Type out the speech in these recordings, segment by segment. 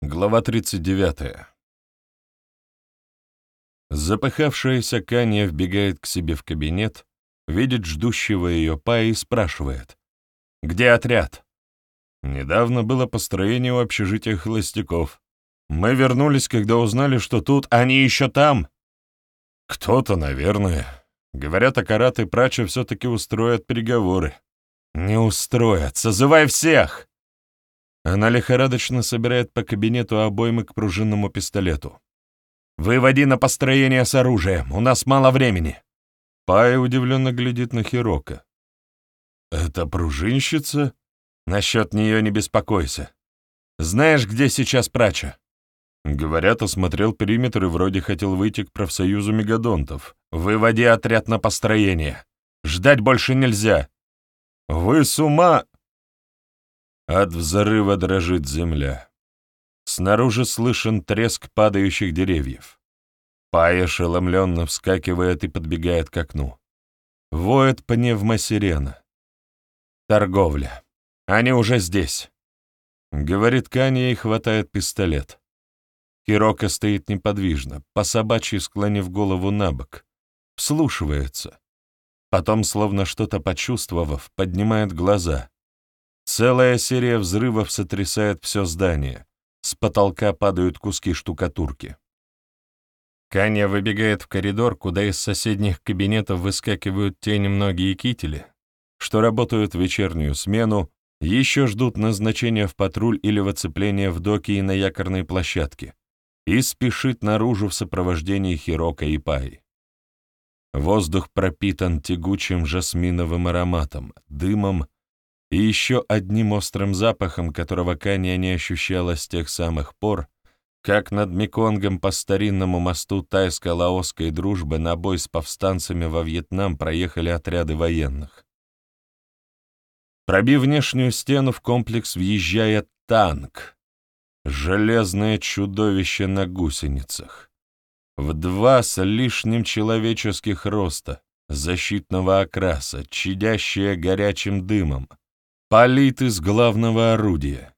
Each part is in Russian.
Глава 39. Запыхавшаяся Канья вбегает к себе в кабинет, видит ждущего ее Па и спрашивает. «Где отряд?» «Недавно было построение у общежития холостяков. Мы вернулись, когда узнали, что тут они еще там». «Кто-то, наверное. Говорят, Акарат и Прача все-таки устроят переговоры». «Не устроят. Созывай всех!» Она лихорадочно собирает по кабинету обоймы к пружинному пистолету. «Выводи на построение с оружием, у нас мало времени!» Пай удивленно глядит на Хирока. «Это пружинщица? Насчет нее не беспокойся. Знаешь, где сейчас прача?» Говорят, осмотрел периметр и вроде хотел выйти к профсоюзу мегадонтов. «Выводи отряд на построение. Ждать больше нельзя!» «Вы с ума...» От взрыва дрожит земля. Снаружи слышен треск падающих деревьев. Пай ошеломленно вскакивает и подбегает к окну. Воет пневмосирена. Торговля. Они уже здесь. Говорит Канья и хватает пистолет. Хирока стоит неподвижно, по собачьи склонив голову на бок. Вслушивается. Потом, словно что-то почувствовав, поднимает глаза. Целая серия взрывов сотрясает все здание. С потолка падают куски штукатурки. Каня выбегает в коридор, куда из соседних кабинетов выскакивают те немногие кители, что работают в вечернюю смену, еще ждут назначения в патруль или в оцепление в доке и на якорной площадке, и спешит наружу в сопровождении Хирока и Пай. Воздух пропитан тягучим жасминовым ароматом, дымом и еще одним острым запахом, которого Канья не ощущала с тех самых пор, как над Меконгом по старинному мосту тайско-лаосской дружбы на бой с повстанцами во Вьетнам проехали отряды военных. Пробив внешнюю стену, в комплекс въезжает танк. Железное чудовище на гусеницах. В два с лишним человеческих роста, защитного окраса, чадящее горячим дымом, Палит из главного орудия.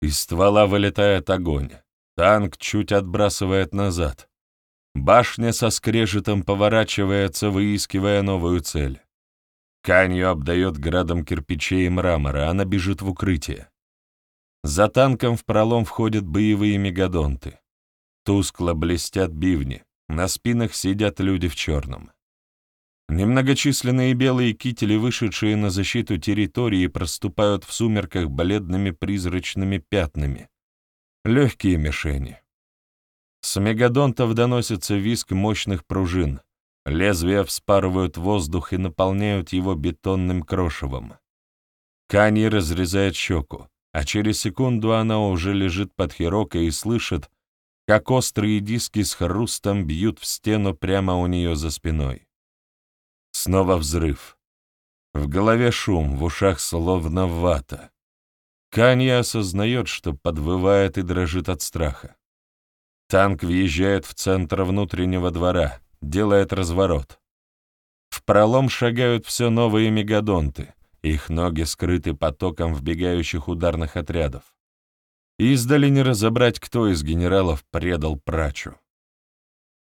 Из ствола вылетает огонь. Танк чуть отбрасывает назад. Башня со скрежетом поворачивается, выискивая новую цель. Канью обдает градом кирпичей и мрамора, она бежит в укрытие. За танком в пролом входят боевые мегадонты. Тускло блестят бивни, на спинах сидят люди в черном. Немногочисленные белые кители, вышедшие на защиту территории, проступают в сумерках бледными призрачными пятнами. Легкие мишени. С мегадонтов доносится визг мощных пружин. Лезвия вспарывают воздух и наполняют его бетонным крошевом. Канье разрезает щеку, а через секунду она уже лежит под хирокой и слышит, как острые диски с хрустом бьют в стену прямо у нее за спиной. Снова взрыв. В голове шум, в ушах словно вата. Канья осознает, что подвывает и дрожит от страха. Танк въезжает в центр внутреннего двора, делает разворот. В пролом шагают все новые мегадонты, их ноги скрыты потоком вбегающих ударных отрядов. Издали не разобрать, кто из генералов предал прачу.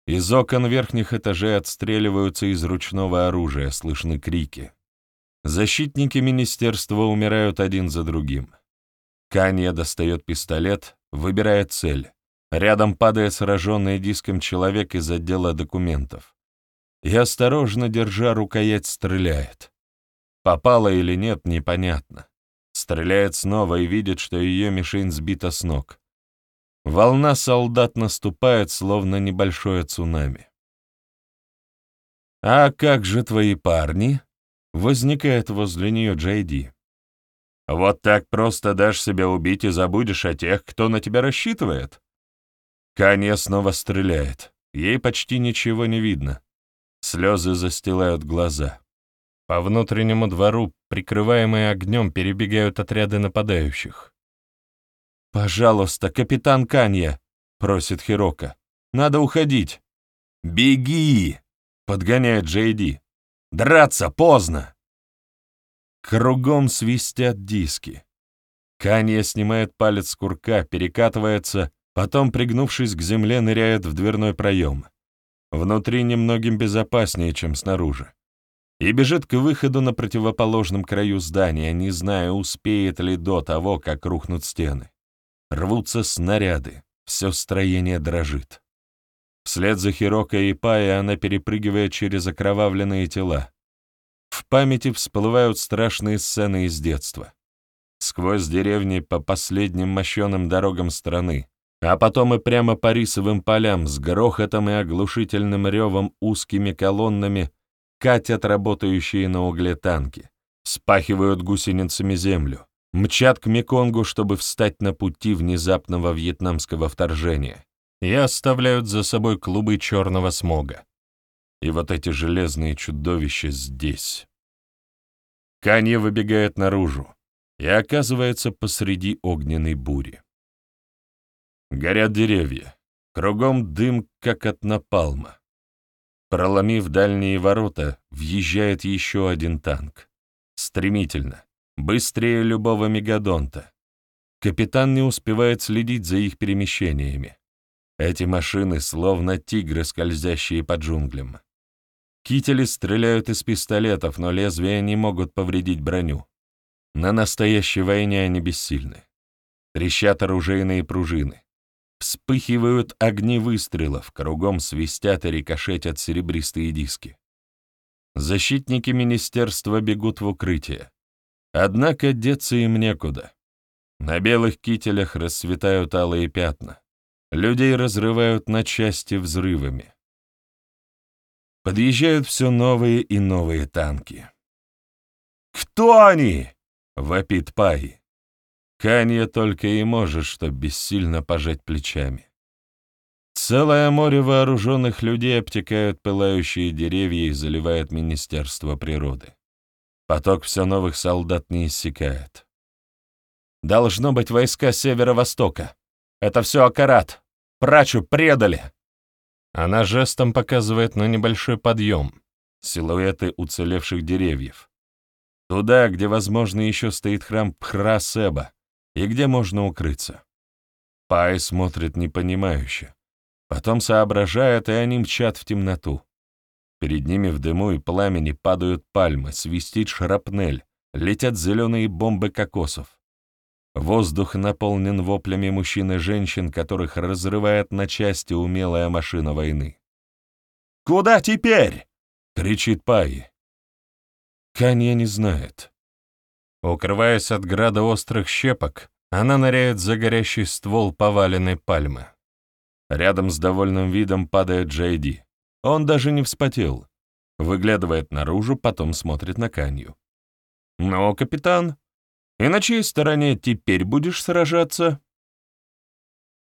Из окон верхних этажей отстреливаются из ручного оружия, слышны крики. Защитники министерства умирают один за другим. Канья достает пистолет, выбирает цель. Рядом падает сраженный диском человек из отдела документов. И осторожно, держа рукоять, стреляет. Попало или нет, непонятно. Стреляет снова и видит, что ее мишень сбита с ног. Волна солдат наступает, словно небольшое цунами. «А как же твои парни?» — возникает возле нее Джейди. «Вот так просто дашь себя убить и забудешь о тех, кто на тебя рассчитывает?» Канья снова стреляет. Ей почти ничего не видно. Слезы застилают глаза. По внутреннему двору, прикрываемые огнем, перебегают отряды нападающих. «Пожалуйста, капитан Канья!» — просит Хирока. «Надо уходить!» «Беги!» — подгоняет Джейди. «Драться поздно!» Кругом свистят диски. Канья снимает палец с курка, перекатывается, потом, пригнувшись к земле, ныряет в дверной проем. Внутри немногим безопаснее, чем снаружи. И бежит к выходу на противоположном краю здания, не зная, успеет ли до того, как рухнут стены. Рвутся снаряды, все строение дрожит. Вслед за Хироко и Пая она перепрыгивает через окровавленные тела. В памяти всплывают страшные сцены из детства сквозь деревни по последним мощеным дорогам страны, а потом и прямо по рисовым полям с грохотом и оглушительным ревом узкими колоннами катят работающие на угле танки, спахивают гусеницами землю, мчат к Меконгу, чтобы встать на пути внезапного вьетнамского вторжения, и оставляют за собой клубы черного смога. И вот эти железные чудовища здесь. Канье выбегает наружу, и оказывается посреди огненной бури. Горят деревья, кругом дым, как от напалма. Проломив дальние ворота, въезжает еще один танк. Стремительно, быстрее любого мегадонта. Капитан не успевает следить за их перемещениями. Эти машины словно тигры, скользящие по джунглям. Кители стреляют из пистолетов, но лезвия не могут повредить броню. На настоящей войне они бессильны. Трещат оружейные пружины. Вспыхивают огни выстрелов, кругом свистят и рикошетят серебристые диски. Защитники министерства бегут в укрытие. Однако деться им некуда. На белых кителях расцветают алые пятна. Людей разрывают на части взрывами. Подъезжают все новые и новые танки. «Кто они?» — вопит Пай. Канье только и может, что бессильно пожать плечами. Целое море вооруженных людей обтекают пылающие деревья и заливает Министерство природы. Поток все новых солдат не иссякает. Должно быть войска северо-востока. Это все Акарат. Прачу предали. Она жестом показывает на небольшой подъем, силуэты уцелевших деревьев. Туда, где, возможно, еще стоит храм Пхра-Себа, и где можно укрыться. Пай смотрит непонимающе. Потом соображает, и они мчат в темноту. Перед ними в дыму и пламени падают пальмы, свистит шрапнель, летят зеленые бомбы кокосов. Воздух наполнен воплями мужчин и женщин, которых разрывает на части умелая машина войны. «Куда теперь?» — кричит Пай. Канья не знает. Укрываясь от града острых щепок, она ныряет за горящий ствол поваленной пальмы. Рядом с довольным видом падает Джейди. Он даже не вспотел. Выглядывает наружу, потом смотрит на Канью. «Ну, капитан, и на чьей стороне теперь будешь сражаться?»